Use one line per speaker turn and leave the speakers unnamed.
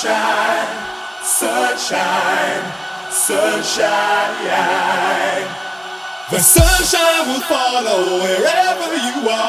sunshine, sunshine, sunshine. The sunshine will follow wherever you are.